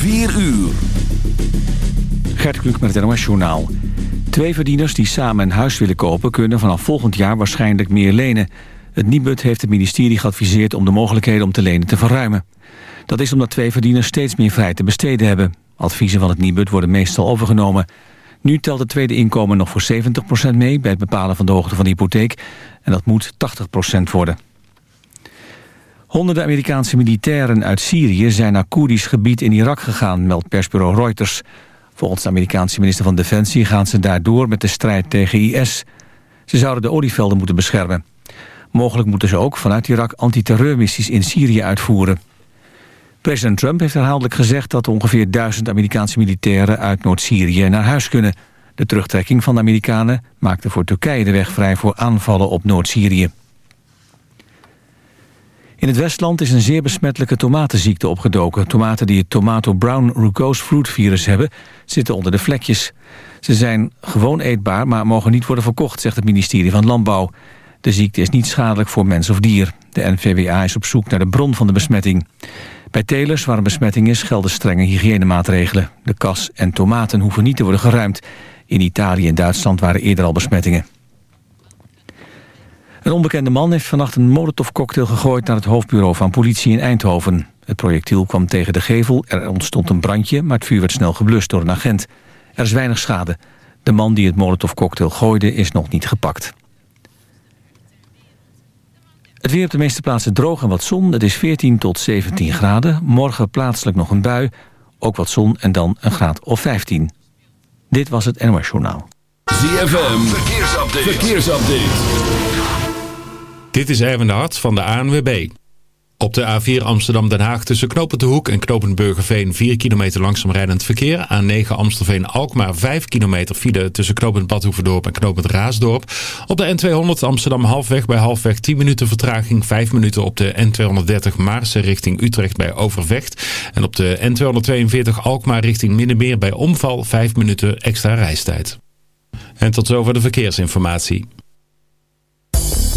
4 uur. Gert Kluk met het NOS Journaal. Twee verdieners die samen een huis willen kopen... kunnen vanaf volgend jaar waarschijnlijk meer lenen. Het Nibud heeft het ministerie geadviseerd... om de mogelijkheden om te lenen te verruimen. Dat is omdat twee verdieners steeds meer vrij te besteden hebben. Adviezen van het Nibud worden meestal overgenomen. Nu telt het tweede inkomen nog voor 70% mee... bij het bepalen van de hoogte van de hypotheek. En dat moet 80% worden. Honderden Amerikaanse militairen uit Syrië zijn naar Koerdisch gebied in Irak gegaan, meldt persbureau Reuters. Volgens de Amerikaanse minister van Defensie gaan ze daardoor met de strijd tegen IS. Ze zouden de olievelden moeten beschermen. Mogelijk moeten ze ook vanuit Irak antiterreurmissies in Syrië uitvoeren. President Trump heeft herhaaldelijk gezegd dat ongeveer duizend Amerikaanse militairen uit Noord-Syrië naar huis kunnen. De terugtrekking van de Amerikanen maakte voor Turkije de weg vrij voor aanvallen op Noord-Syrië. In het Westland is een zeer besmettelijke tomatenziekte opgedoken. Tomaten die het tomato brown rugose fruit virus hebben... zitten onder de vlekjes. Ze zijn gewoon eetbaar, maar mogen niet worden verkocht... zegt het ministerie van Landbouw. De ziekte is niet schadelijk voor mens of dier. De NVWA is op zoek naar de bron van de besmetting. Bij telers waar een besmetting is gelden strenge hygiënemaatregelen. De kas en tomaten hoeven niet te worden geruimd. In Italië en Duitsland waren eerder al besmettingen. Een onbekende man heeft vannacht een molotovcocktail gegooid... naar het hoofdbureau van politie in Eindhoven. Het projectiel kwam tegen de gevel, er ontstond een brandje... maar het vuur werd snel geblust door een agent. Er is weinig schade. De man die het molotovcocktail gooide is nog niet gepakt. Het weer op de meeste plaatsen droog en wat zon. Het is 14 tot 17 graden. Morgen plaatselijk nog een bui. Ook wat zon en dan een graad of 15. Dit was het NOS Journaal. ZFM, verkeersupdate. verkeersupdate. Dit is Erwin de Hart van de ANWB. Op de A4 Amsterdam-Den Haag tussen Knopend de Hoek en Knopend Burgerveen 4 kilometer langzaam rijdend verkeer. A9 Amstelveen-Alkmaar 5 kilometer file tussen Knopend Badhoevedorp en Knopend Raasdorp. Op de N200 Amsterdam halfweg bij halfweg 10 minuten vertraging. 5 minuten op de N230 Maarsen richting Utrecht bij Overvecht. En op de N242 Alkmaar richting Middenmeer bij Omval 5 minuten extra reistijd. En tot zover de verkeersinformatie.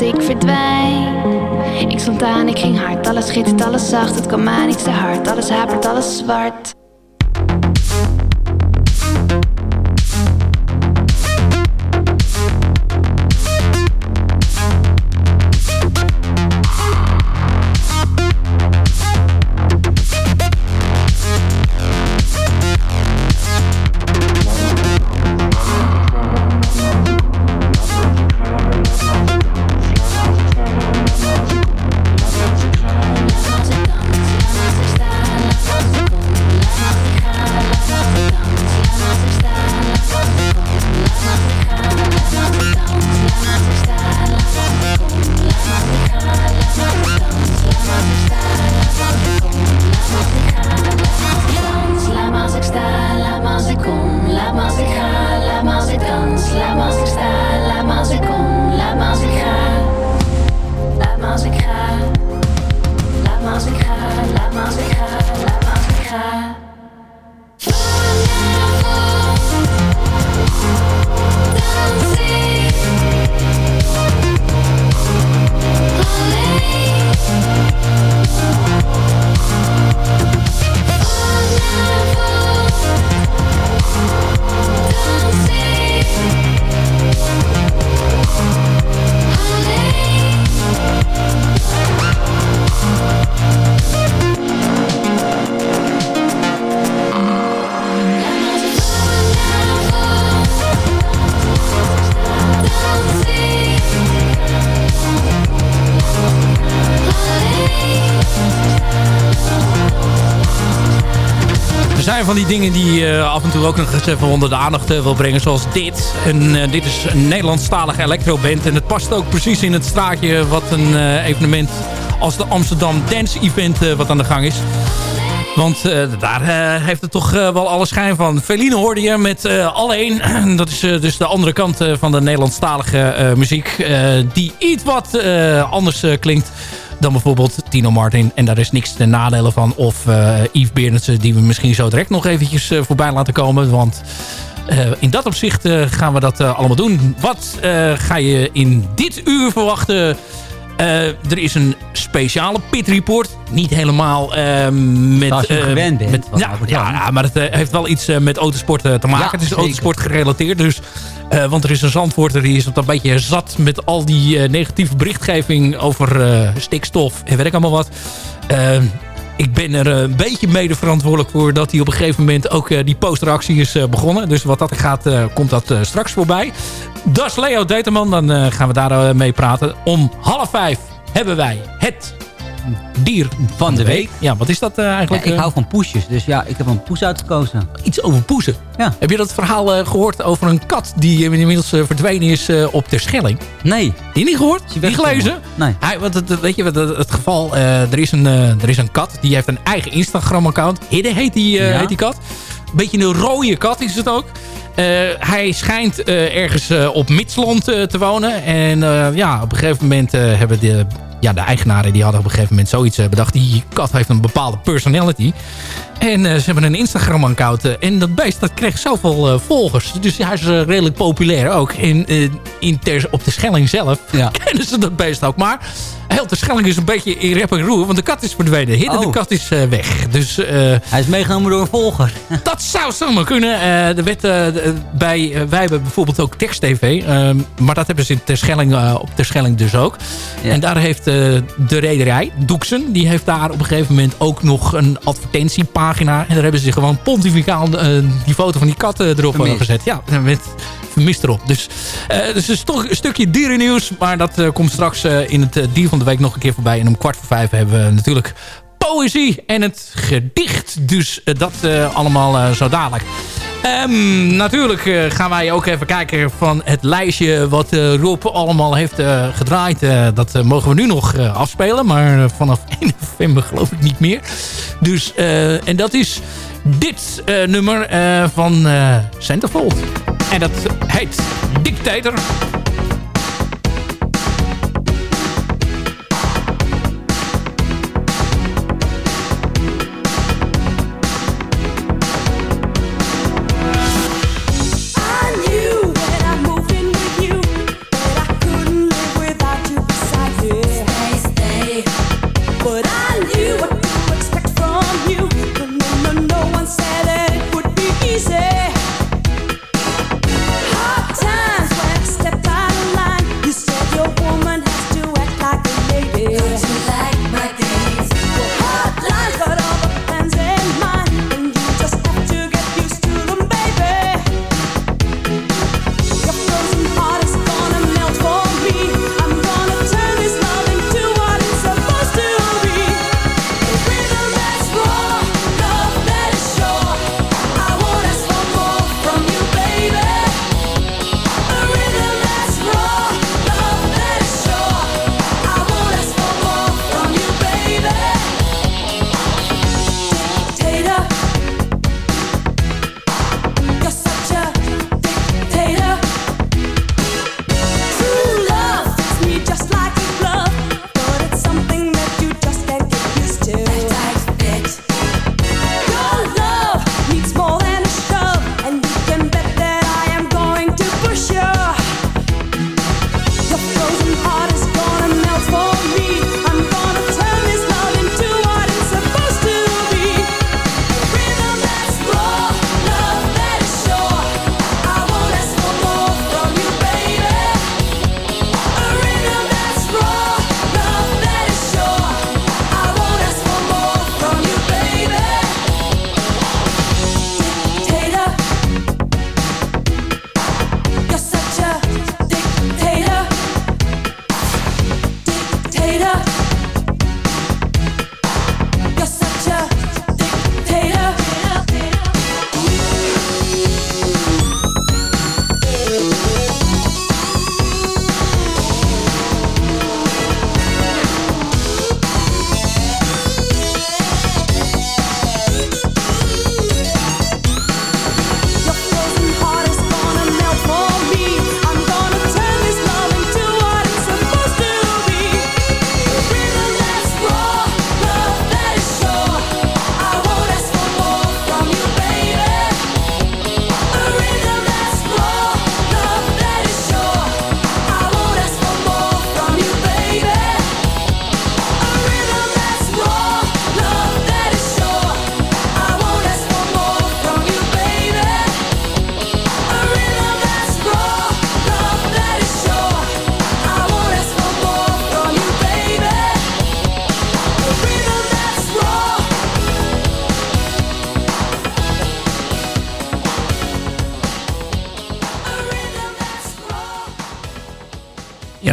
Ik verdwijn. Ik stond aan, ik ging hard, alles schittert, alles zacht. Het kwam aan, iets te hard, alles hapert, alles zwart. Zijn van die dingen die je af en toe ook nog eens even onder de aandacht eh, wil brengen. Zoals dit. En eh, dit is een Nederlandstalige electroband. En het past ook precies in het straatje wat een evenement als de Amsterdam Dance Event wat aan de gang is. Want daar heeft het toch wel alle schijn van. Feline hoorde je met Alleen. Dat is dus de andere kant van de Nederlandstalige muziek. die iets wat anders klinkt dan bijvoorbeeld Tino Martin. En daar is niks te nadelen van. Of eh Yves Berendsen, die we misschien zo direct nog eventjes eh, voorbij laten komen. Want eh, in dat opzicht gaan we dat allemaal doen. Wat ga je in dit uur verwachten? Eh, er is een speciale pit report. Niet helemaal eh, met... Zoals je eh, gewend bent met- van ja, maar het heeft wel iets met autosport te maken. Ja, het is zeker. autosport gerelateerd. Dus, want er is een zandvoorter die is het een beetje zat met al die negatieve berichtgeving over stikstof en weet ik allemaal wat. Ik ben er eh, een beetje mede verantwoordelijk voor dat hij op een gegeven moment ook eh, die postreactie is eh, begonnen. Dus wat dat gaat, komt dat straks voorbij. Dat is Leo Determan, dan gaan we daar mee praten. Om half vijf hebben wij het dier van de week. Ja, wat is dat eh, Ja, eigenlijk? ik eh? hou van poesjes, dus ja, ik heb een poes uitgekozen. iets over poezen. Ja. Heb je dat verhaal eh, gehoord over een kat die inmiddels verdwenen is op Terschelling? Nee, Die niet gehoord? Niet gelezen? Nee. Hij, want het, weet je wat het, het geval? er, is een, er is een kat die heeft een eigen Instagram-account. Hidde heet die, Ja. heet die kat. Beetje een rode kat is het ook. Hij schijnt ergens op Mitsland eh, te wonen. En ja, op een gegeven moment hebben de, ja, de eigenaren die hadden op een gegeven moment zoiets eh, bedacht. Die kat heeft een bepaalde personality. En eh, ze hebben een Instagram-account. eh, en dat beest dat kreeg zoveel eh, volgers. Dus hij is redelijk populair ook. In ter, op de Schelling zelf Ja. kennen ze dat beest ook. Maar heel de Schelling is een beetje in rep en roer. Want de kat is verdwenen. Hidden, de Oh. kat is weg. Dus Hij is meegenomen door een volger. dat zou zomaar kunnen. Er werd, de- bij, wij hebben bijvoorbeeld ook tekst-tv. ehm, maar dat hebben ze in Terschelling, eh, op Terschelling dus ook. Ja. En daar heeft de rederij, Doeksen... die heeft daar op een gegeven moment ook nog een advertentiepagina. En daar hebben ze gewoon pontificaal eh, die foto van die kat eh, erop eh, Vermist. gezet. Ja, met vermist erop. Dus, eh dus een, sto- een stukje dierennieuws. Maar dat komt straks in het dier van de week nog een keer voorbij. En om kwart voor vijf hebben we natuurlijk poëzie en het gedicht. Dus dat allemaal zo dadelijk. Ehm, natuurlijk eh, gaan wij ook even kijken van het lijstje wat eh, Rob allemaal heeft eh, gedraaid. Dat mogen we nu nog afspelen, maar vanaf 1 november geloof ik niet meer. Dus, en dat is dit nummer van Centerfold. En dat heet Dictator.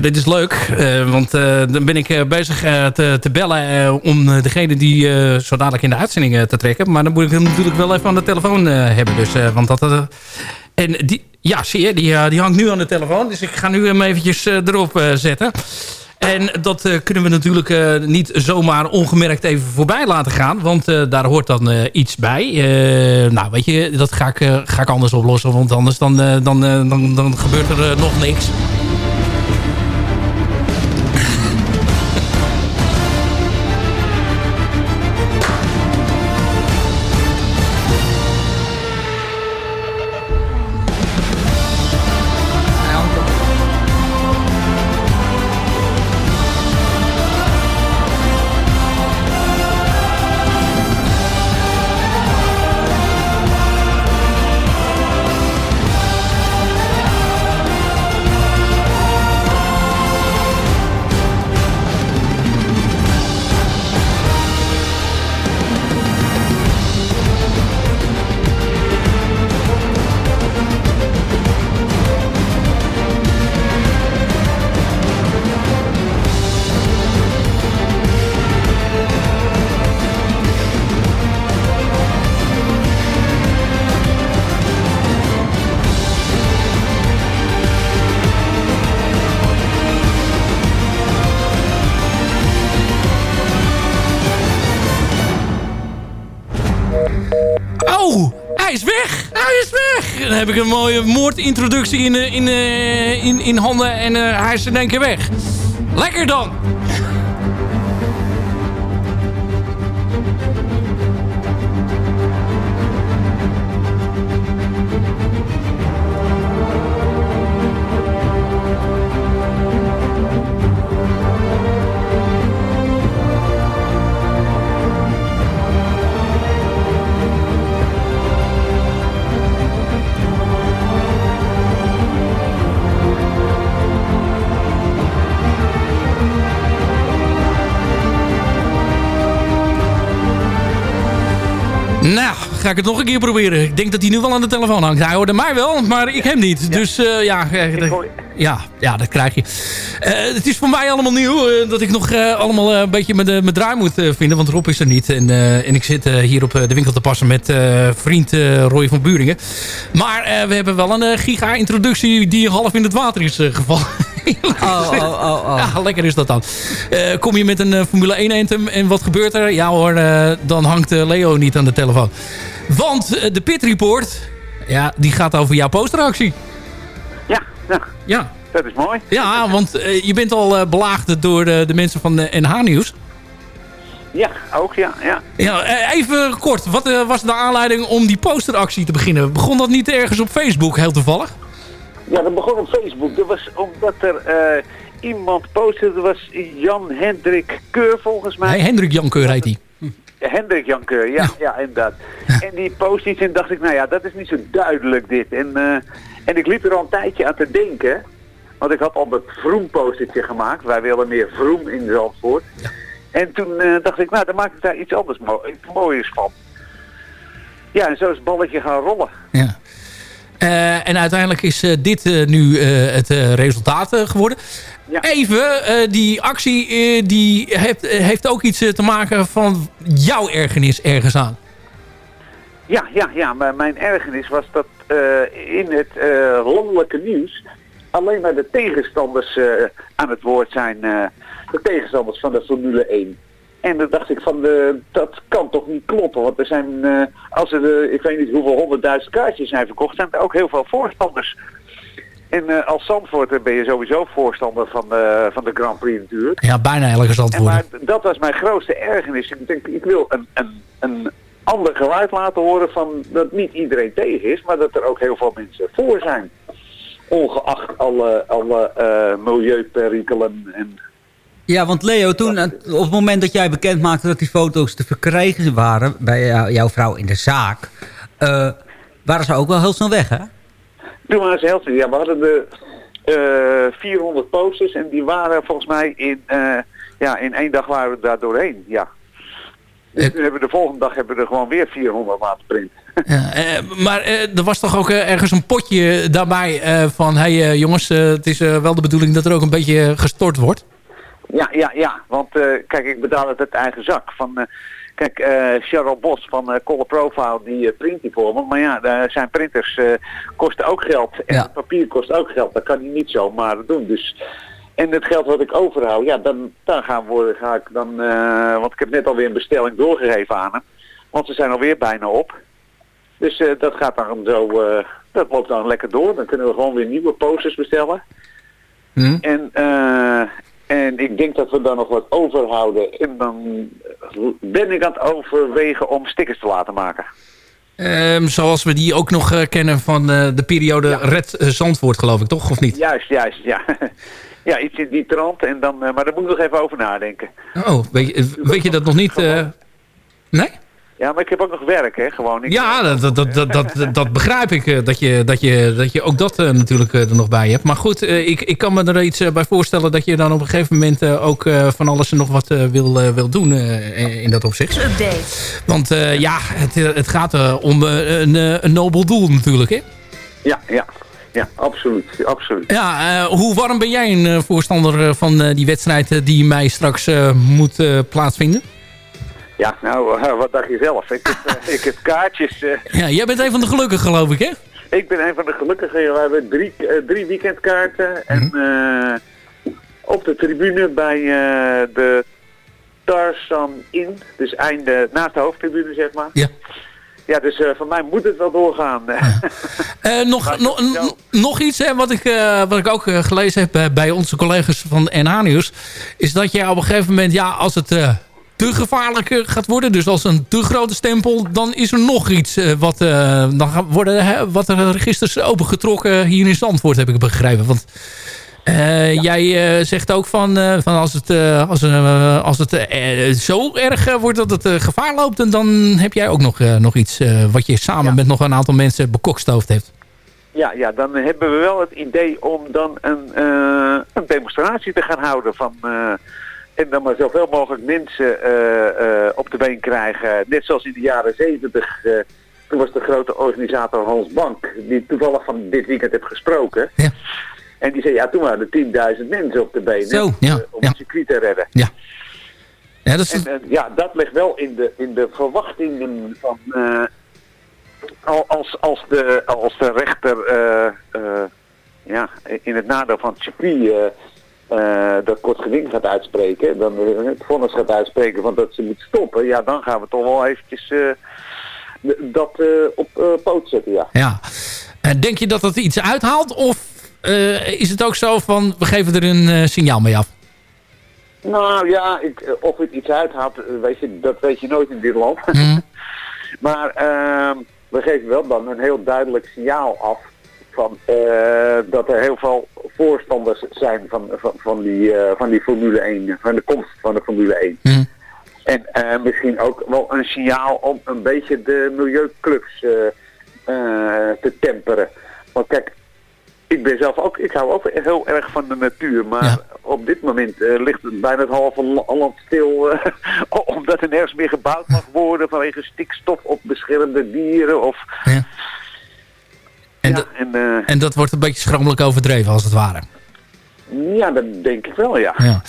Dit is leuk. eh, want eh, dan ben ik eh, bezig te, te bellen om degene die zo dadelijk in de uitzending te trekken. Maar dan moet ik hem natuurlijk wel even aan de telefoon hebben. Dus, want dat, en die, ja, zie je, die, die hangt nu aan de telefoon. Dus ik ga nu hem eventjes erop zetten. En dat kunnen we natuurlijk niet zomaar ongemerkt even voorbij laten gaan. Want daar hoort dan iets bij. Nou, weet je, dat ga ik, ga ik anders oplossen. Want anders dan, dan, dan, dan gebeurt er nog niks. Heb ik een mooie moordintroductie in, eh, in, eh, in, in handen en eh, hij is in één keer weg. Lekker dan! Ga ik het nog een keer proberen. Ik denk dat hij nu wel aan de telefoon hangt. Hij hoorde mij wel, maar ik hem niet. Dus eh, ja, eh, ja, ja, dat krijg je. Eh, het is voor mij allemaal nieuw. dat ik nog allemaal een beetje mijn, mijn draai moet vinden. Want Rob is er niet. En, en ik zit hier op de winkel te passen met vriend Roy van Buringen. Maar we hebben wel een giga-introductie die half in het water is gevallen. Oh, oh, oh, oh. Ja, lekker is dat dan. Eh, kom je met een eh, Formule 1 anthem en wat gebeurt er? Ja hoor, eh, dan hangt Leo niet aan de telefoon. Want de Pit Report, ja, die gaat over jouw posteractie. Ja, ja, Ja, dat is mooi. ja want eh, je bent al eh, belaagd door eh, de mensen van eh, NH Nieuws. Ja, ook ja. ja. Ja, even kort, wat eh, was de aanleiding om die posteractie te beginnen? Begon dat niet ergens op Facebook, heel toevallig? Ja, dat begon op Facebook. Dat was omdat er eh, iemand postte, dat was Jan Hendrik Keur volgens mij. Hey, Hendrik Jankeur heet hij. Ja, Hendrik Jan Keur, ja, ja, inderdaad. En die post iets en dacht ik, nou ja, dat is niet zo duidelijk dit. En, eh, en ik liep er al een tijdje aan te denken, want ik had al dat Vroom-postertje gemaakt. Wij willen meer Vroom in Zandvoort. En toen eh, dacht ik, nou, dan maak ik daar iets anders mo iets moois van. Ja, en zo is het balletje gaan rollen. Ja. Eh, en uiteindelijk is eh, dit eh, nu het resultaat geworden. Even, die actie die heeft, heeft ook iets te maken van jouw ergernis ergens aan. Ja, ja, ja, maar mijn ergernis was dat in het landelijke nieuws alleen maar de tegenstanders aan het woord zijn. de tegenstanders van de Formule 1. En dan dacht ik van, de, dat kan toch niet kloppen. Want er zijn, eh, als er, de, ik weet niet hoeveel honderdduizend kaartjes zijn verkocht, zijn er ook heel veel voorstanders. En eh, als Zandvoorter ben je sowieso voorstander van van de Grand Prix natuurlijk. Ja, bijna elke antwoorden. maar dat was mijn grootste ergernis. Ik denk, ik wil een, een, een ander geluid laten horen van dat niet iedereen tegen is, maar dat er ook heel veel mensen voor zijn. Ongeacht alle, alle eh, milieuperikelen en Ja, want Leo, toen, eh, op het moment dat jij bekend maakte dat die foto's te verkrijgen waren bij jou- jouw vrouw in de zaak, eh, waren ze ook wel heel snel weg, hè? Toen waren ze heel snel. Ja, we hadden de eh 400 posters en die waren volgens mij in, eh, ja, in één dag waren we daar doorheen. Ja. Dus toen hebben we de volgende dag hebben we er gewoon weer 400 laten printen. Ja, eh, maar eh, er was toch ook eh, ergens een potje daarbij eh, van... hé hey, eh, jongens, eh, het is eh, wel de bedoeling dat er ook een beetje gestort wordt. Ja, ja, ja. Want eh, kijk, ik betaal het uit eigen zak. Van, eh, kijk, eh Cheryl Bos van eh Color Profile, die print die voor me. Maar ja, zijn printers kosten ook geld. En Ja. papier kost ook geld. Dat kan hij niet zomaar doen. Dus... En het geld wat ik overhoud, ja, dan, dan gaan we, ga ik dan... want ik heb net alweer een bestelling doorgegeven aan hem. Want ze zijn alweer bijna op. Dus dat gaat dan zo... dat loopt dan lekker door. Dan kunnen we gewoon weer nieuwe posters bestellen. Hm? En, eh, en ik denk dat we dan nog wat overhouden. En dan ben ik aan het overwegen om stickers te laten maken. Ehm, zoals we die ook nog eh, kennen van eh, de periode Red eh, Zandvoort, geloof ik, toch? Of niet? Juist, juist, ja. ja, iets in die trant. En dan, maar daar moet ik nog even over nadenken. Oh, weet je, weet je dat nog niet? nee? Ja, maar ik heb ook nog werk, hè, gewoon. Ik, Ja, dat, dat, dat, dat, dat, begrijp ik. eh, Dat je, dat, je, dat je ook dat eh, natuurlijk eh, er nog bij hebt. Maar goed, eh, ik, ik kan me er iets bij voorstellen... dat je dan op een gegeven moment eh, ook eh, van alles en nog wat eh, wil, wil doen eh, in dat opzicht. Update. Want eh, ja, het, het gaat om een, eh, een nobel doel natuurlijk, hè? ja, ja. Ja, absoluut, absoluut. Ja, eh, hoe warm ben jij een voorstander van eh, die wedstrijd... die mei straks eh, moet plaatsvinden? Ja, nou, eh, wat dacht je zelf? Ik heb, eh, ik heb kaartjes. eh, Ja, jij bent een van de gelukkigen, geloof ik, hè? ik ben een van de gelukkigen. We hebben drie, drie weekendkaarten. En eh, op de tribune bij de Tarzan Inn. Dus einde naast de hoofdtribune, zeg maar. Ja. Ja, dus eh van mij moet het wel doorgaan. Eh, nog, nog, iets hè, wat, ik, wat ik ook gelezen heb bij onze collega's van NH Nieuws... is dat je op een gegeven moment, ja, als het te gevaarlijk gaat worden... dus als een te grote stempel, dan is er nog iets... eh, wat, eh, dan worden wat er registers opengetrokken hier in Zandvoort, heb ik begrepen. Want eh, jij zegt ook van, van als het, als, als het zo erg wordt dat het gevaar loopt... en dan heb jij ook nog, nog iets wat je samen met nog een aantal mensen bekokstoofd hebt. ja, ja, dan hebben we wel het idee om dan een, een demonstratie te gaan houden. Van, en dan maar zoveel mogelijk mensen eh, eh, op de been krijgen. Net zoals in de jaren zeventig. eh, toen was de grote organisator Hans Bank. Die toevallig van dit weekend heb gesproken. Ja. En die zei, ja, toen waren er 10.000 mensen op de benen. Zo, ja, eh, om ja. het circuit te redden. Ja, dat is... En, ja, dat ligt wel in de, in de verwachtingen van... al- als, als, de, als de rechter ja, in het nadeel van het circuit eh, dat kort geding gaat uitspreken... dan het vonnis gaat uitspreken van dat ze moet stoppen... ja, dan gaan we toch wel eventjes eh, dat eh, op poot zetten, ja. Ja. Denk je dat dat iets uithaalt? Of is het ook zo van, we geven er een signaal mee af? Nou ja, ik, of het iets uithaalt, weet je, dat weet je nooit in dit land. maar ehm, we geven wel dan een heel duidelijk signaal af van, eh, dat er heel veel voorstanders zijn van, van, van, die, eh, van die Formule 1, van de komst van de Formule 1. En eh, misschien ook wel een signaal om een beetje de milieuclubs te temperen. Want kijk, ik ben zelf ook, ik hou ook heel erg van de natuur, maar op dit moment ligt het bijna het halve la- land stil, omdat er nergens meer gebouwd mag worden vanwege stikstof of beschermde dieren of... Ja. En, dat, en, eh, en dat wordt een beetje schromelijk overdreven, als het ware. ja, dat denk ik wel, ja. Ja.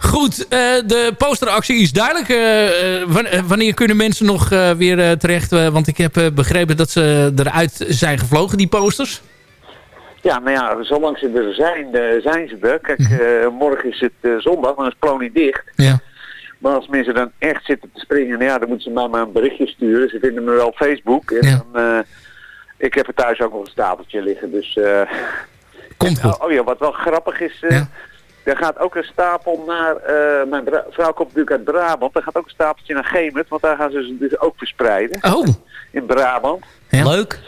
Goed, eh, de posteractie is duidelijk. Eh, wan- wanneer kunnen mensen nog weer terecht? Want ik heb begrepen dat ze eruit zijn gevlogen, die posters. Ja, nou ja, zolang ze er zijn, zijn ze er. Kijk, eh, morgen is het zondag, dan is Plonie dicht. Ja. Maar als mensen dan echt zitten te springen, nou ja, dan moeten ze mij maar een berichtje sturen. Ze vinden me wel op Facebook. En dan, eh, ik heb er thuis ook nog een stapeltje liggen, dus... eh, Komt en, oh, oh ja, wat wel grappig is... eh, Er gaat ook een stapel naar... eh, mijn vrouw komt natuurlijk uit Brabant. Er gaat ook een stapeltje naar Gemert, want daar gaan ze ze dus ook verspreiden. Oh. In Brabant. Leuk.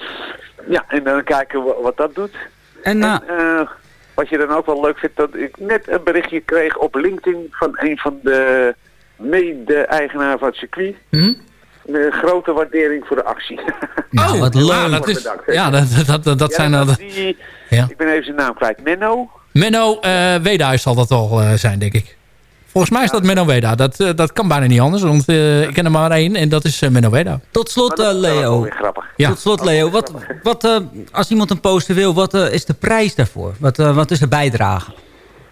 Ja, en dan kijken we wat dat doet. En, nou, eh, wat je dan ook wel leuk vindt, dat ik net een berichtje kreeg op LinkedIn van een van de mede-eigenaar van het circuit. Hm? Een grote waardering voor de actie. Nou, wat leuk. Ja, dat, is, Bedankt. ja, dat, dat, dat, dat Ja, zijn... dat al die, Ja. Ik ben even zijn naam kwijt. Menno? Menno eh Wedehuis zal dat wel eh, zijn, denk ik. Volgens mij is dat Menno Weda. Dat, eh, dat kan bijna niet anders, want eh, ik ken er maar één en dat is Menno Weda. Tot slot, eh, Leo. weer grappig. Ja. Tot slot, Leo. Wat, wat, eh, als iemand een poster wil, wat is de prijs daarvoor? Wat, wat is de bijdrage?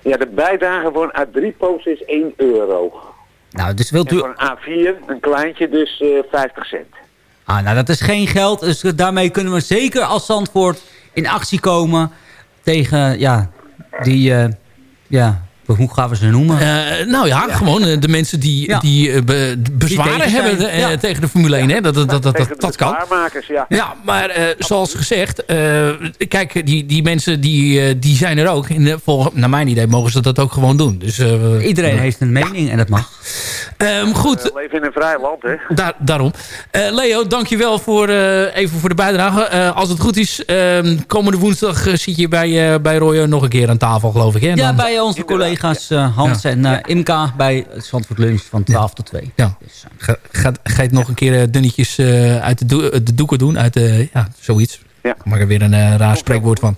Ja, de bijdrage voor een A3-post is 1 euro. Nou, dus wilt En u... voor een A4, een kleintje, dus eh 50 cent. Ah, nou, dat is geen geld. Dus daarmee kunnen we zeker als Zandvoort in actie komen tegen, ja, die, eh, ja, hoe gaan we ze noemen? Eh, nou ja, gewoon eh, de mensen die, Ja. die eh, be- bezwaren hebben Ja. tegen de Formule 1. Hè? Dat, dat, dat, dat, dat kan. bezwaarmakers, ja. Ja, maar eh, zoals gezegd, eh, kijk, die, die mensen die, die zijn er ook. In de, volgens, naar mijn idee mogen ze dat ook gewoon doen. Dus, eh, Iedereen heeft een mening en dat mag. ehm, goed, We leven in een vrij land, hè. daar, daarom. Eh, Leo, dankjewel voor, eh, even voor de bijdrage. Eh, als het goed is, ehm, komende woensdag zit je bij, eh bij Roy nog een keer aan tafel, geloof ik. Hè? Ja, Dan- bij onze collega's eh, Hans en eh, Imka bij Zandvoort Lunch van 12 tot 2. Ja. Dus, Ga, ga, ga je het nog een keer eh, dunnetjes eh, uit de, de doeken doen? Uit de, ja, zoiets. Ja. Ik maak er weer een eh, raar spreekwoord van.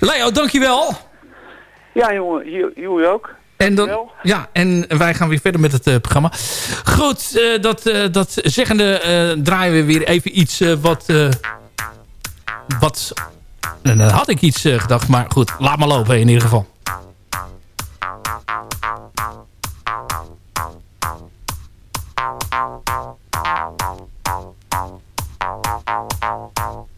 Leo, dankjewel. Ja, jongen, hier- jullie ook. En, dan, ja, en wij gaan weer verder met het eh, programma. Goed, eh, dat, eh, dat zeggende eh, draaien we weer even iets eh, wat... eh, wat en dan had ik iets eh, gedacht, maar goed, laat maar lopen in ieder geval. Thank you.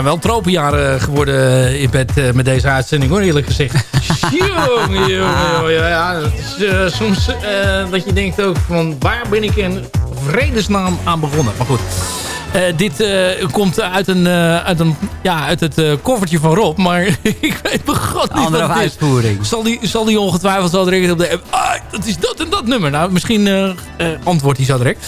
Zijn wel tropenjaren geworden in bed eh, met deze uitzending hoor, eerlijk gezegd. jongen, jongen. Ja, het is eh, soms eh, dat je denkt ook van waar ben ik in vredesnaam aan begonnen. Maar goed. Eh, dit eh, komt uit, een, eh, uit, een, ja, uit het eh, koffertje van Rob. Maar ik weet mijn god niet Andere wat het is. uitvoering. Zal die, zal die ongetwijfeld zo direct op de. Ah, dat is dat en dat nummer. Nou, misschien eh, antwoordt hij zo direct.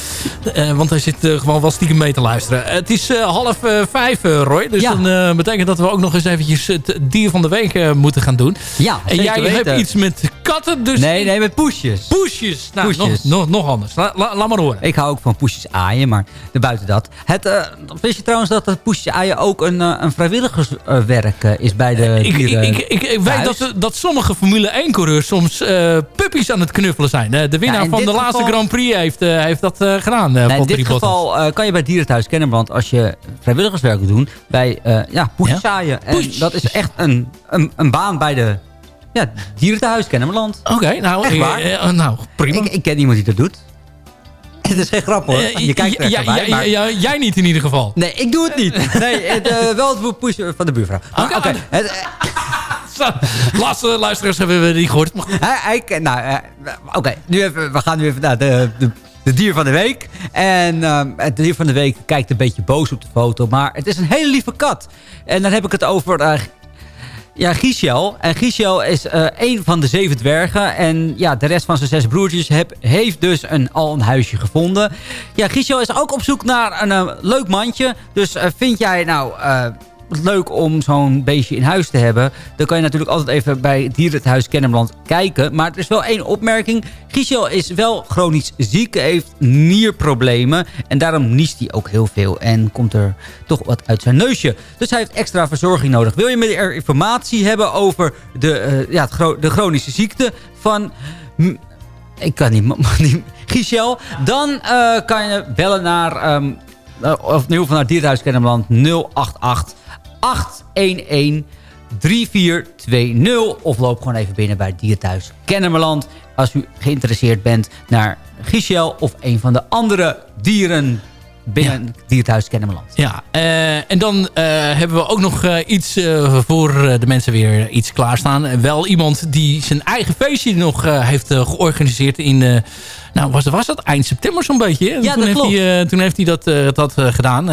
Eh, want hij zit gewoon wel stiekem mee te luisteren. het is half vijf, Roy. Dus Ja. dan betekent dat we ook nog eens eventjes het dier van de week moeten gaan doen. Ja, En jij weten. hebt iets met katten, dus... Nee, nee, met poesjes. Poesjes. Nou, Poesjes. Nog, nog, nog anders. La- la- laat maar horen. Ik hou ook van poesjes aaien, maar buiten dat. Het, wist je trouwens dat het poesjes aaien ook een, een vrijwilligerswerk is bij de Ik, ik, dieren? ik, ik, ik weet dat, dat sommige Formule 1-coureurs soms eh puppies aan het knuffelen zijn. Eh, de winnaar Ja, van de laatste Grand Prix heeft, eh, heeft dat eh, gedaan. in dit geval kan je bij Dierenthuis Kennemerland als je vrijwilligerswerk wil doen bij ja, poesjes Ja? aaien. En dat is echt een, een, een baan bij de ja, Dierenthuis Kennemerland. Oké, nou, Echt waar? eh, nou, prima. Ik, ik ken iemand die dat doet. Het is geen grap hoor. Je kijkt er ja, ja, maar- ja, jij niet in ieder geval. Nee, ik doe het niet. Nee, het, wel het poesje van de buurvrouw. Maar Oké. Het, Zo, laatste luisteraars hebben we niet gehoord. Nou, eh, Oké, nu we gaan nu even naar de, de, de dier van de week. En ehm, het dier van de week kijkt een beetje boos op de foto. Maar het is een hele lieve kat. En dan heb ik het over... eh, ja. En Gichel is eh een van de zeven dwergen. En ja, de rest van zijn zes broertjes heb, heeft dus een, al een huisje gevonden. Ja, Gichel is ook op zoek naar een eh, leuk mandje. Dus eh, vind jij nou eh, leuk om zo'n beestje in huis te hebben... dan kan je natuurlijk altijd even bij Dierenhuis Kennemerland kijken. Maar er is wel één opmerking. Gichel is wel chronisch ziek, heeft nierproblemen. En daarom niest hij ook heel veel. En komt er toch wat uit zijn neusje. Dus hij heeft extra verzorging nodig. Wil je meer informatie hebben over de, eh, ja, de chronische ziekte van... ik kan niet, Gichel. Dan eh, kan je bellen naar... ehm, eh, of in ieder geval naar Dierhuis Kennemerland 088 811 3420. Of loop gewoon even binnen bij Dierthuis Kennemerland. Als u geïnteresseerd bent naar Gichel of een van de andere dieren binnen Dierthuis Kennemerland. Ja, eh, en dan eh, hebben we ook nog eh, iets voor de mensen weer iets klaarstaan. Wel iemand die zijn eigen feestje nog heeft georganiseerd in... nou, was, was dat eind september zo'n beetje? hè? Ja, toen, dat heeft klopt. hij, eh, toen heeft hij dat, dat gedaan.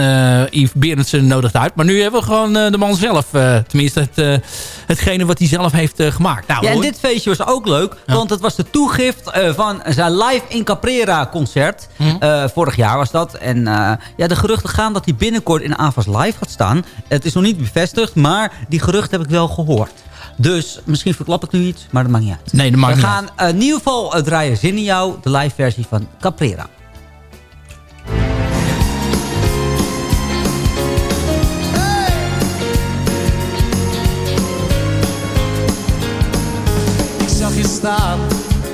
Yves Berendsen nodigt uit. Maar nu hebben we gewoon de man zelf. tenminste, het, hetgene wat hij zelf heeft gemaakt. Nou, Ja, en hoor. dit feestje was ook leuk, want het was de toegift van zijn Live in Caprera concert. Mhm. Vorig jaar was dat. En ja, de geruchten gaan dat hij binnenkort in AVAS Live gaat staan. Het is nog niet bevestigd, maar die geruchten heb ik wel gehoord. Dus misschien verklap ik nu iets, maar dat maakt niet uit. Nee, dat maakt We niet gaan eh, in ieder geval eh, draaien Zin in jou, de live versie van Caprera. Ik zag je staan,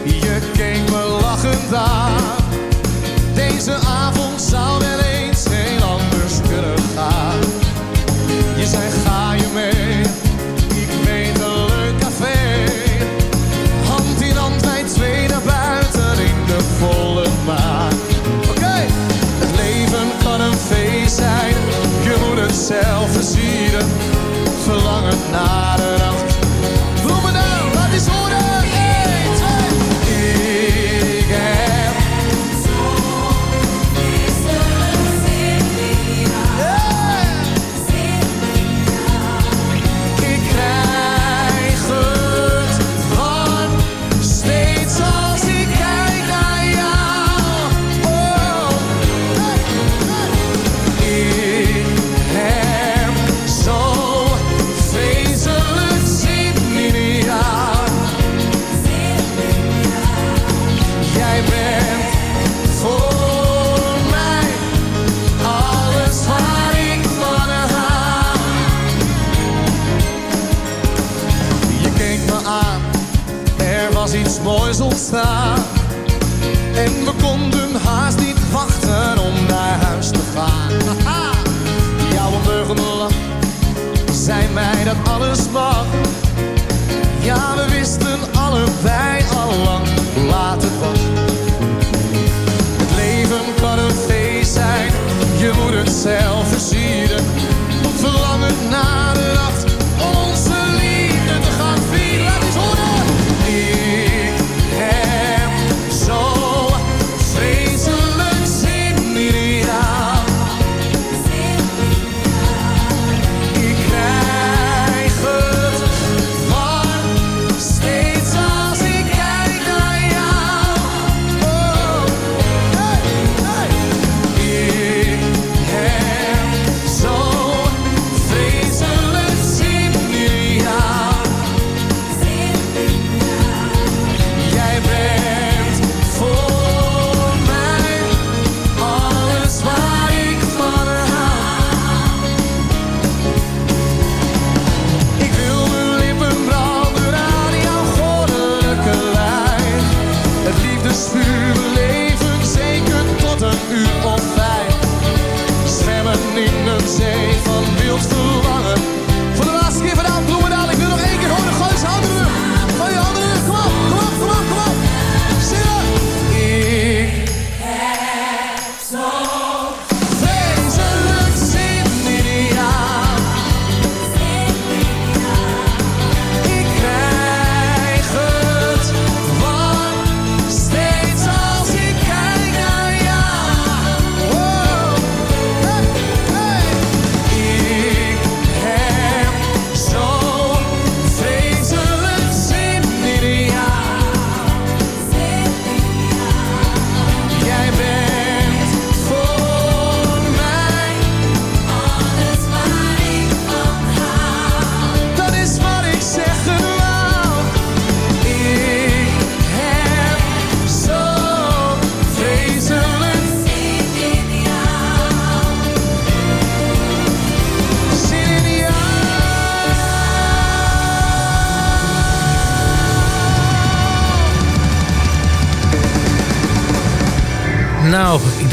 je keek me lachend aan. Deze avond zou wel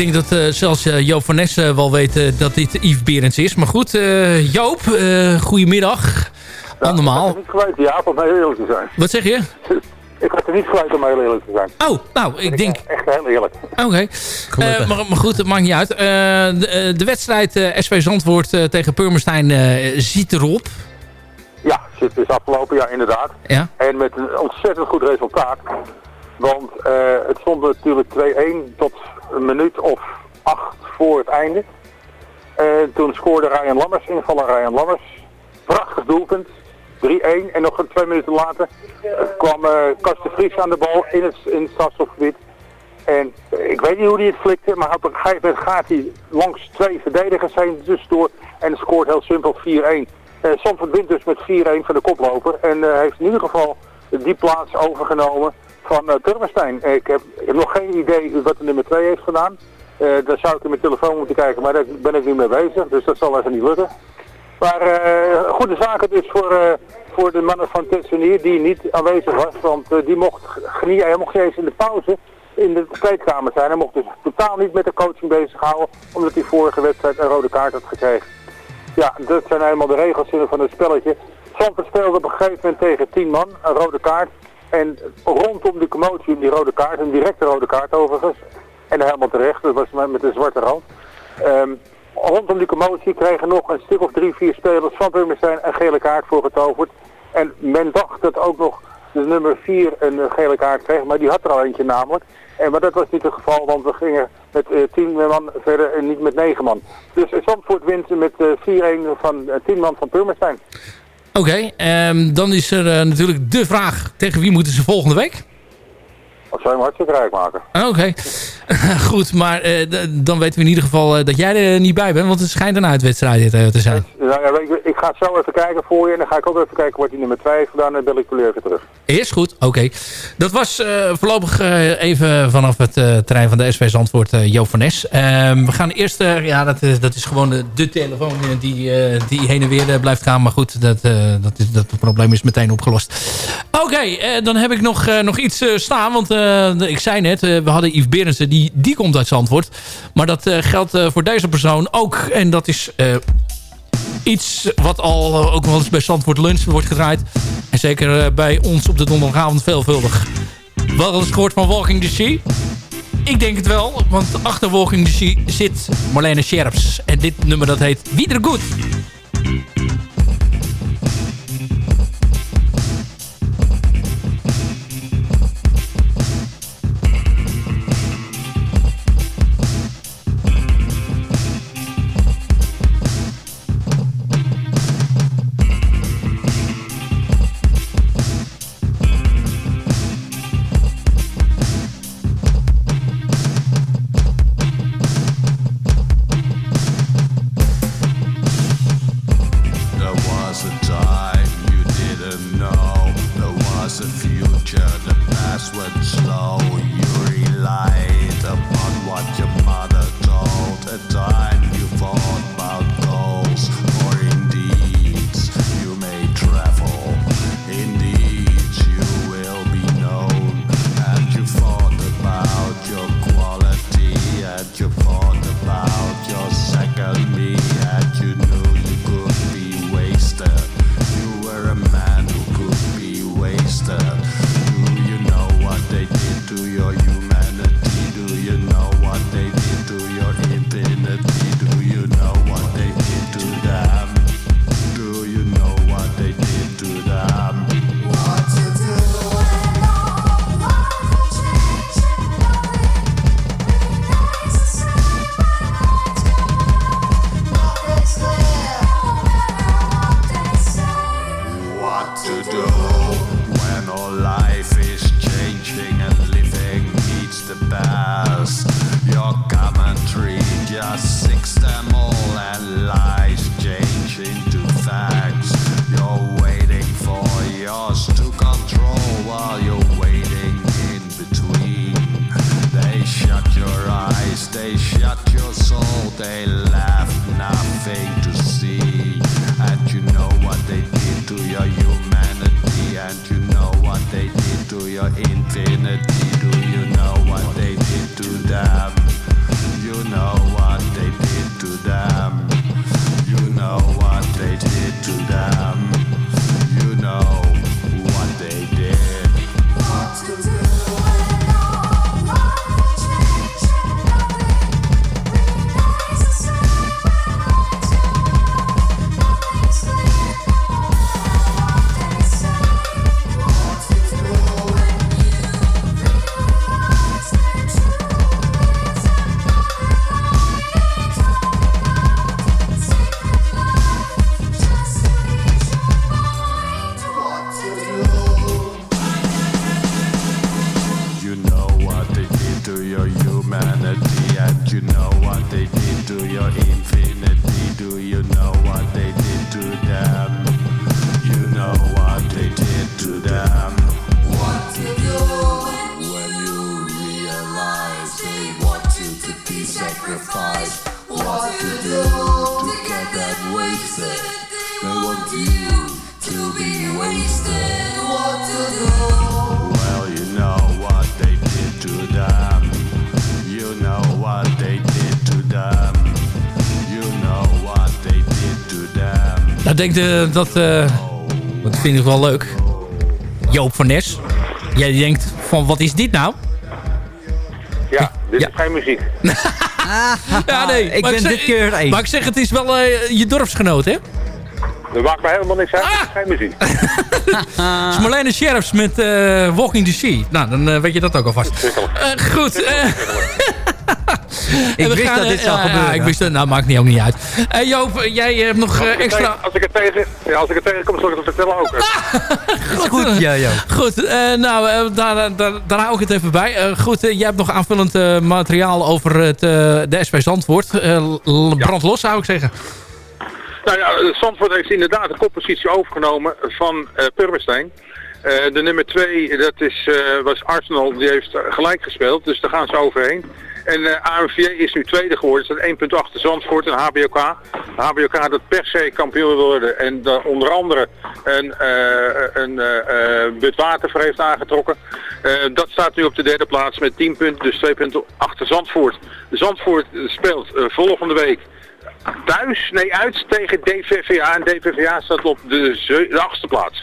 denk dat eh, zelfs eh, Joop van Ness eh, wel weet dat dit Yves Berends is. Maar goed, eh, Joop, eh goedemiddag. Andermaal. Ik had er niet geweten, Jaap, om heel eerlijk te zijn. Wat zeg je? Ik had er niet geweten om heel eerlijk te zijn. Oh, nou, ik denk... Echt heel eerlijk. Oké. Eh, maar, maar goed, het maakt niet uit. Eh, de, de wedstrijd eh, SV Zandvoort eh, tegen Purmerstein eh, ziet erop. Ja, het is afgelopen jaar inderdaad. Ja. En met een ontzettend goed resultaat. Want eh, het stond natuurlijk 2-1 tot een minuut of acht voor het einde. En toen scoorde Ryan Lammers, invaller Ryan Lammers. Prachtig doelpunt. 3-1 en nog twee minuten later eh, kwam eh Kast de Vries aan de bal in het, in het. En eh, ik weet niet hoe hij het flikte, maar op een gegeven moment gaat hij langs twee verdedigers heen tussendoor en scoort heel simpel 4-1. Uh, Zandvoort wint dus met 4-1 van de koploper en eh, heeft in ieder geval die plaats overgenomen van uh, ik, heb, nog geen idee wat de nummer 2 heeft gedaan. Eh daar zou ik in mijn telefoon moeten kijken, maar daar ben ik nu mee bezig, dus dat zal even niet lukken. Maar eh, goede zaken dus voor, voor de mannen van Tessenier die niet aanwezig was. Want die mocht, niet, hij mocht eens in de pauze in de kleedkamer zijn. Hij mocht dus totaal niet met de coaching bezighouden. Omdat hij vorige wedstrijd een rode kaart had gekregen. Ja, dat zijn helemaal de regels van het spelletje. Zandvoort speelde op een gegeven moment tegen 10 man, een rode kaart. En rondom die commotie, die rode kaart, een directe rode kaart overigens. En helemaal terecht, dat was met een zwarte rand. Ehm, rondom die commotie kregen nog een stuk of drie, vier spelers van Purmerstein een gele kaart voor getoverd. En men dacht dat ook nog de nummer 4 een eh, gele kaart kreeg, maar die had er al eentje namelijk. En, maar dat was niet het geval, want we gingen met eh 10 man verder en niet met 9 man. Dus eh, Zandvoort wint met eh 4-1 van eh 10 man van Purmerstein. Oké, ehm, dan is er eh, natuurlijk de vraag... tegen wie moeten ze volgende week? Dat zou je hem hartstikke rijk maken. Ah, Oké, goed. Maar eh, dan weten we in ieder geval eh, dat jij er niet bij bent. Want het schijnt een uitwedstrijd eh, te zijn. Ik, ik ga zo even kijken voor je en dan ga ik ook even kijken wat die nummer 2 heeft gedaan en dan bel ik jullie even terug. Eerst goed, oké. Dat was voorlopig even vanaf het terrein van de SV Zandvoort, Joop van Nes. Ehm, we gaan eerst, ja, dat, is- dat is gewoon de, de telefoon die, die heen en weer blijft gaan. Maar goed, dat, dat, is, dat probleem is meteen opgelost. Oké, dan heb ik nog, nog iets staan. Want ik zei net, eh, we hadden Yves Berensen, die, die komt uit Zandvoort. Maar dat eh, geldt eh, voor deze persoon ook. En dat is... eh, iets wat al eh, ook wel eens bij Zandvoort Lunch wordt gedraaid. En zeker eh, bij ons op de donderdagavond veelvuldig. Wel eens gehoord van Walking the Sea? Ik denk het wel, want achter Walking the Sea zit Marlene Scherps. En dit nummer dat heet Wieder Goed. Denk de, dat, eh, dat vind ik wel leuk. Joop van Nes. Jij denkt van, wat is dit nou? Ja, dit is geen muziek. Ja, nee. ik maar ben zeg- dit keer één. Maar ik zeg, het is wel eh, je dorpsgenoot, hè? Dat maakt mij helemaal niks uit. Ah! Dit is geen muziek. Het is Marlene Sheriffs met eh, Walking the Sea. Nou, dan eh, weet je dat ook alvast. Eh, goed. Eh, Ik wist gaan, dat dit eh, zou ja, gebeuren. Ja, ik wist het. Nou, maakt niet, ook niet uit. Eh, Joop, jij hebt nog eh, extra... Als ik het tegen, ja, als ik het tegenkom, zal ik het vertellen ook. is goed, ja, ja. Goed, eh, nou, eh, daar, daar, daar hou ik het even bij. Eh, goed, eh, jij hebt nog aanvullend eh, materiaal over het, eh, de SP Zandvoort. Eh, brand los, zou ik zeggen. Nou ja, Zandvoort heeft inderdaad de koppositie overgenomen van eh Purmerstein. Eh, de nummer twee, dat is, eh, was Arsenal, die heeft eh, gelijk gespeeld, dus daar gaan ze overheen. En eh AMVJ is nu tweede geworden, staat 1 punt achter Zandvoort en HBOK. HBOK dat per se kampioen wil worden en daar onder andere een, eh een eh eh, voor heeft aangetrokken. Eh, dat staat nu op de derde plaats met 10 punten, dus 2 punten achter Zandvoort. Zandvoort eh, speelt eh, volgende week thuis, nee uit tegen DVVA. En DVVA staat op de, de achtste plaats.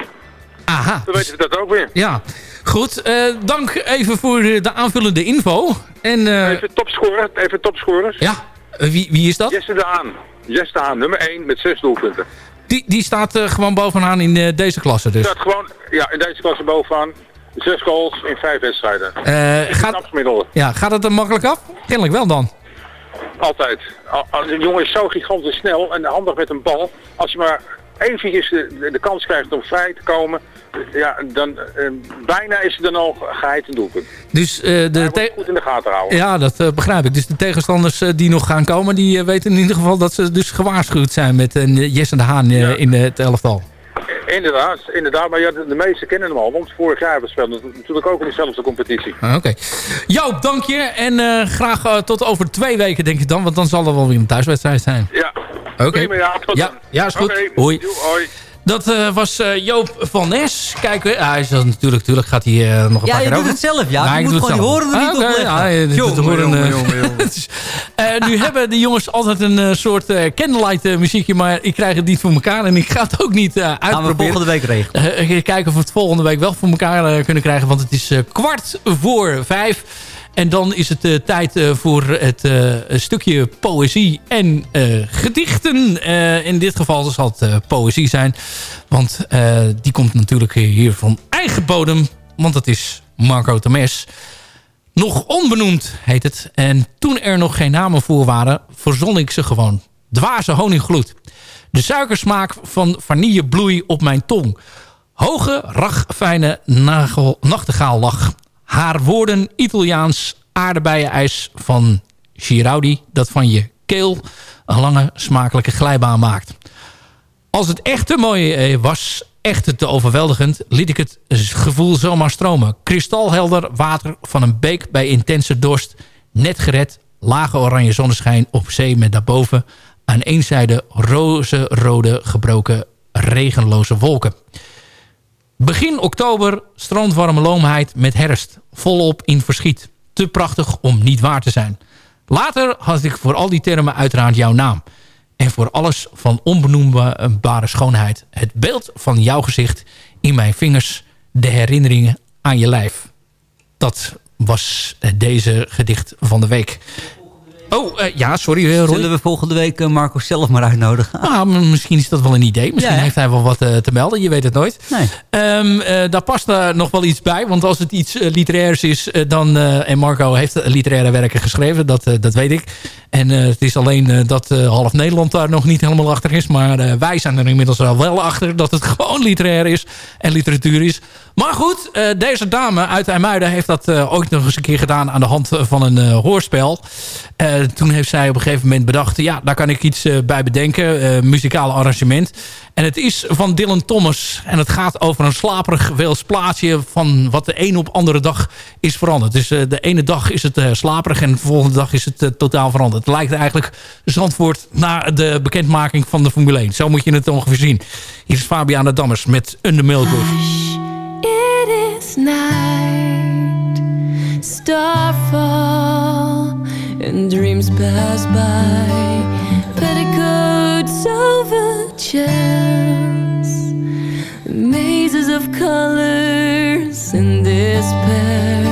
Aha. Dan weten we dat ook weer. Ja, goed. eh, dank even voor eh, de aanvullende info. En, eh, Even topscorer, even topscorers. ja, wie, wie is dat? Jesse de Haan. Jesse de Haan, nummer 1 met 6 doelpunten. Die, die staat gewoon bovenaan in deze klasse dus. Staat gewoon ja, in deze klasse bovenaan. 6 goals in 5 wedstrijden. Gaat, ja, gaat het er makkelijk af? Kennelijk wel dan. Altijd. Al- al- De jongen is zo gigantisch snel en handig met een bal. Als je maar eventjes de, de, de kans krijgt om vrij te komen, ja, dan eh, bijna is het dan al geheid een doelpunt. Dus eh, de goed in de gaten houden. Ja, dat eh, begrijp ik. Dus de tegenstanders die nog gaan komen... die weten in ieder geval dat ze dus gewaarschuwd zijn... met een eh, Jesse de Haan Ja. in het elftal. Inderdaad, inderdaad. Maar ja, de, meesten kennen hem al, want vorig jaar hebben we natuurlijk ook in dezelfde competitie. Ah, Oké. Joop, dank je. En graag tot over twee weken denk ik dan. Want dan zal er wel weer een thuiswedstrijd zijn. Ja. Oké. Ja, Ja, is goed. Oké, Hoi. doei, hoi. Dat eh, was eh, Joop van Nes. Kijk, eh, hij is natuurlijk, natuurlijk gaat hij eh, nog een Ja, paar je keer doet over. het zelf, ja. Je ik moet gewoon die horen er niet Ah, op leggen. ja, dit- dit Jongen, jongen, eh, nu hebben de jongens altijd een soort candlelight muziekje, maar ik krijg het niet voor elkaar en ik ga het ook niet eh Gaan we uitproberen. volgende week regelen. Kijken of we het volgende week wel voor elkaar kunnen krijgen. Want het is kwart voor vijf. En dan is het eh, tijd eh, voor het eh, stukje poëzie en gedichten. In dit geval zal het poëzie zijn. Want die komt natuurlijk hier van eigen bodem. Want dat is Marco Temes. Nog onbenoemd heet het. En toen er nog geen namen voor waren, verzon ik ze gewoon. Dwaze honinggloed. De suikersmaak van vanillebloei op mijn tong. Hoge, ragfijne nagel, nachtegaallach. Haar woorden Italiaans aardbeienijs van Giraudi... dat van je keel een lange smakelijke glijbaan maakt. Als het echt te mooi eh, was, echt te overweldigend... liet ik het gevoel zomaar stromen. Kristalhelder water van een beek bij intense dorst. Net gered Lage oranje zonneschijn op zee met daarboven aan één zijde roze-rode gebroken regenloze wolken. Begin oktober strandwarme loomheid met herfst. Volop in verschiet. Te prachtig om niet waar te zijn. Later had ik voor al die termen uiteraard jouw naam. En voor alles van onbenoembare schoonheid. Het beeld van jouw gezicht in mijn vingers. De herinneringen aan je lijf. Dat was deze gedicht van de week. Oh, eh, ja, sorry eh, Roy. Zullen we volgende week eh, Marco zelf maar uitnodigen? Ah, misschien is dat wel een idee. Misschien Ja, heeft hij wel wat te melden. Je weet het nooit. Nee. Ehm, eh, daar past nog wel iets bij. Want als het iets literairs is, dan... en Marco heeft literaire werken geschreven, dat, dat weet ik. En het is alleen dat half Nederland daar nog niet helemaal achter is. Maar wij zijn er inmiddels al wel achter dat het gewoon literair is en literatuur is. Maar goed, deze dame uit IJmuiden heeft dat ooit nog eens een keer gedaan... aan de hand van een hoorspel. Eh, toen heeft zij op een gegeven moment bedacht... ja, daar kan ik iets eh, bij bedenken. eh muzikaal arrangement. En het is van Dylan Thomas. En het gaat over een slaperig Weels plaatsje... van wat de een op andere dag is veranderd. Dus de ene dag is het slaperig... en de volgende dag is het totaal veranderd. Het lijkt eigenlijk Zandvoort na de bekendmaking van de Formule 1. Zo moet je het ongeveer zien. Hier is Fabiana Dammers met Under Milkwood. It is night, starfall, and dreams pass by. Petticoats over chairs, mazes of colors and despairs.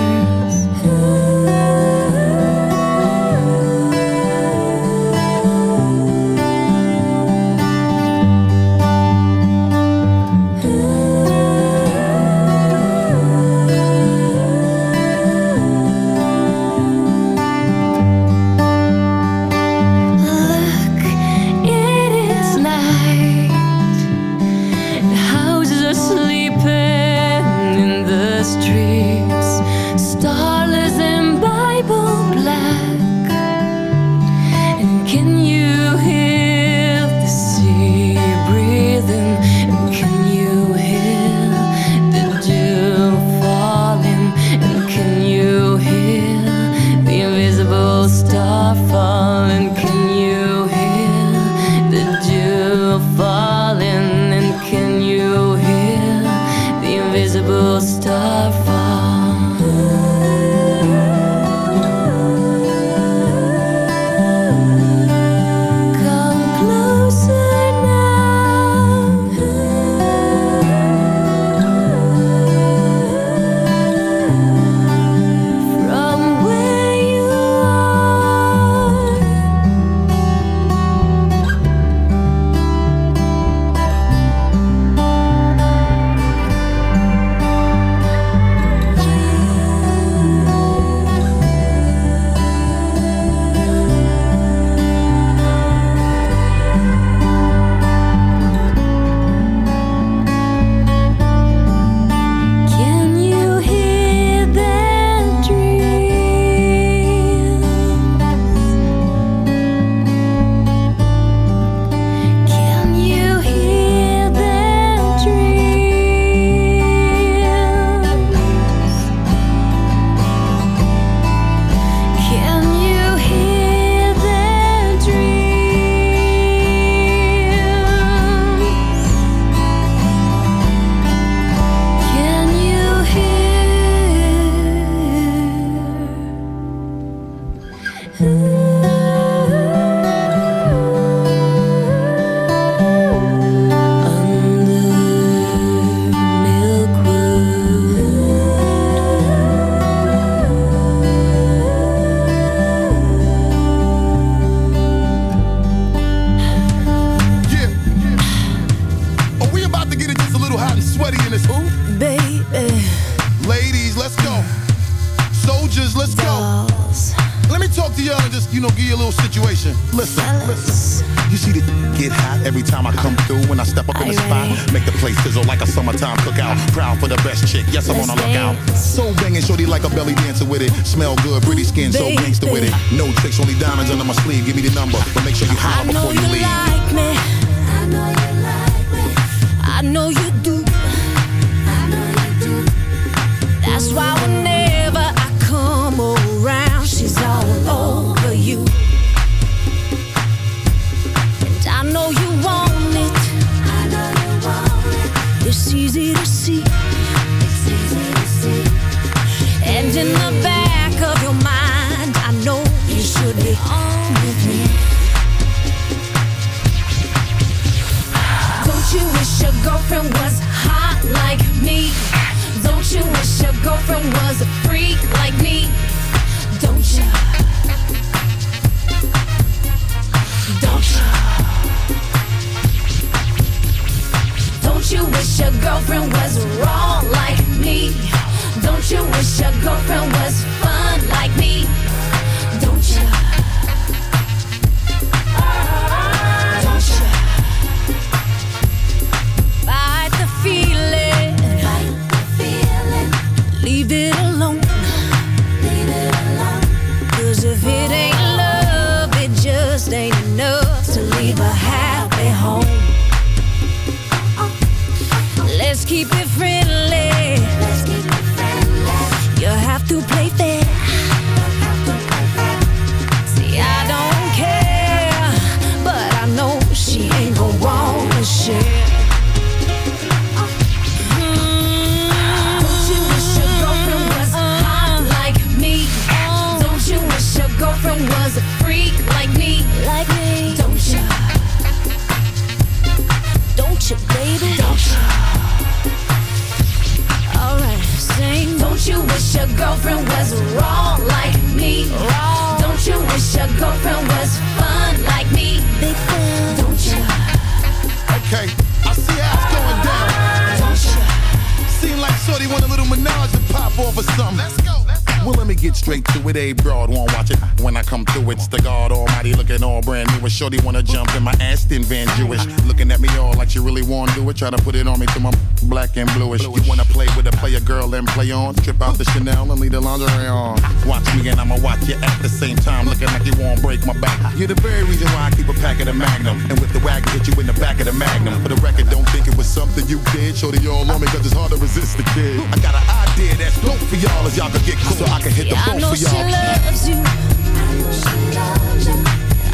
Try to put it on me till my black and bluish. You wanna play with a player girl and play on? Strip out the Chanel and leave the lingerie on. Watch me and I'ma watch you at the same time. Looking like you won't break my back. You're the very reason why I keep a pack of the Magnum. And with the wagon, hit you in the back of the Magnum. For the record, don't think it was something you did. Shorty all on me cause it's hard to resist the kid. I got an idea that's dope for y'all as y'all can get cool. So I can hit the Yeah, I phone know for she y'all. loves you.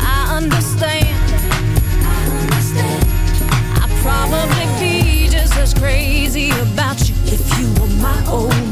I understand. Probably be just as crazy about you. If you were my old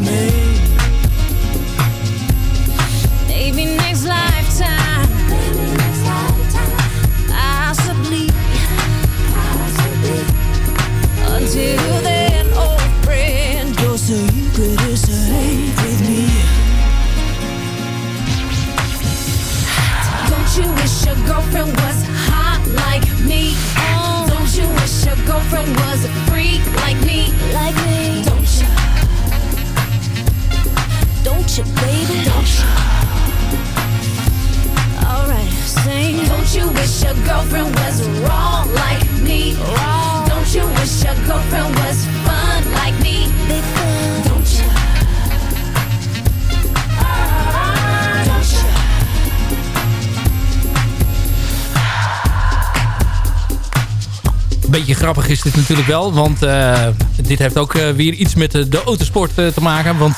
is dit natuurlijk wel, want eh, dit heeft ook eh, weer iets met de, de autosport eh, te maken. Want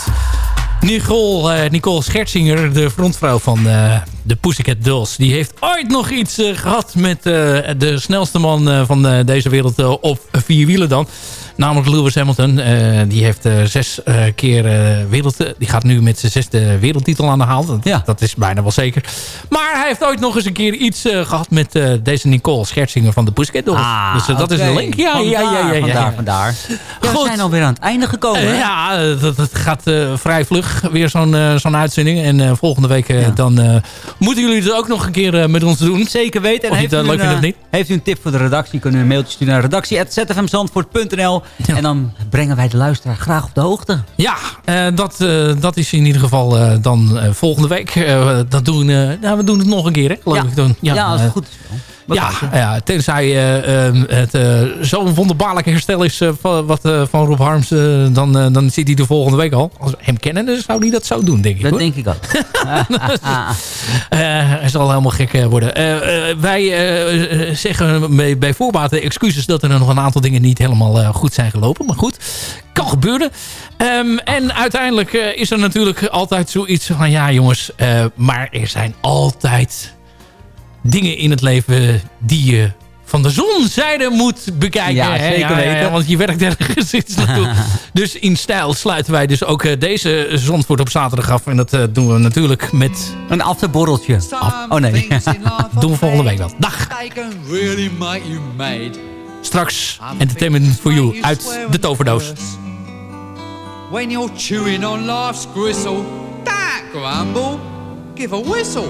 Nicole, eh, Nicole Scherzinger, de frontvrouw van eh, de Pussycat Dolls... die heeft ooit nog iets eh, gehad met eh, de snelste man eh, van eh, deze wereld eh, op vier wielen dan. Namelijk Lewis Hamilton. Eh, die heeft eh, zes eh, keer wereld... die gaat nu met zijn zesde wereldtitel aan de haal. Dat, dat is bijna wel zeker. Maar hij heeft ooit nog eens een keer iets eh, gehad met deze Nicole Scherzinger van de Pussycat Dolls. Ah, dus dat is de link. Ja, ja, ja, ja, ja, Vandaar, ja. vandaar. Ja, we zijn alweer aan het einde gekomen. ja, dat, dat gaat vrij vlug. Weer zo'n zo'n uitzending. En volgende week dan moeten jullie het ook nog een keer met ons doen. Zeker weten. Of heeft u leuk een, vindt of niet. Heeft u een tip voor de redactie, kunnen u een mailtje sturen naar redactie.zfmzandvoort.nl En dan brengen wij de luisteraar graag op de hoogte. Ja, eh, dat, eh, dat is in ieder geval eh, dan volgende week. Dat doen, nou, we doen het nog een keer, hè? geloof Ja. ik. Dan, Ja, als het goed is. Wat Ja, tenzij eh, eh, het eh, zo'n wonderbaarlijk herstel is eh, van, wat, van Rob Harms, dan, dan zit hij de volgende week al. Als we hem kennen, dan zou hij dat zo doen, denk ik. Dat hoor. denk ik ook. Hij zal helemaal gek worden. Wij zeggen bij, bij voorbaat excuses dat er nog een aantal dingen niet helemaal goed zijn gelopen. Maar goed, kan gebeuren. Ehm, en uiteindelijk is er natuurlijk altijd zoiets van... Ja jongens, maar er zijn altijd dingen in het leven die je van de zonzijde moet bekijken. Ja, zeker weten. want je werkt ergens iets naartoe. dus in stijl sluiten wij dus ook eh, deze Zandvoort op zaterdag af. En dat eh, doen we natuurlijk met... Een afterborreltje. Af- Oh nee. doen we volgende week wel. Dag! Really. Straks Entertainment for You uit de toverdoos. When you're chewing on life's gristle, grumble, give a whistle.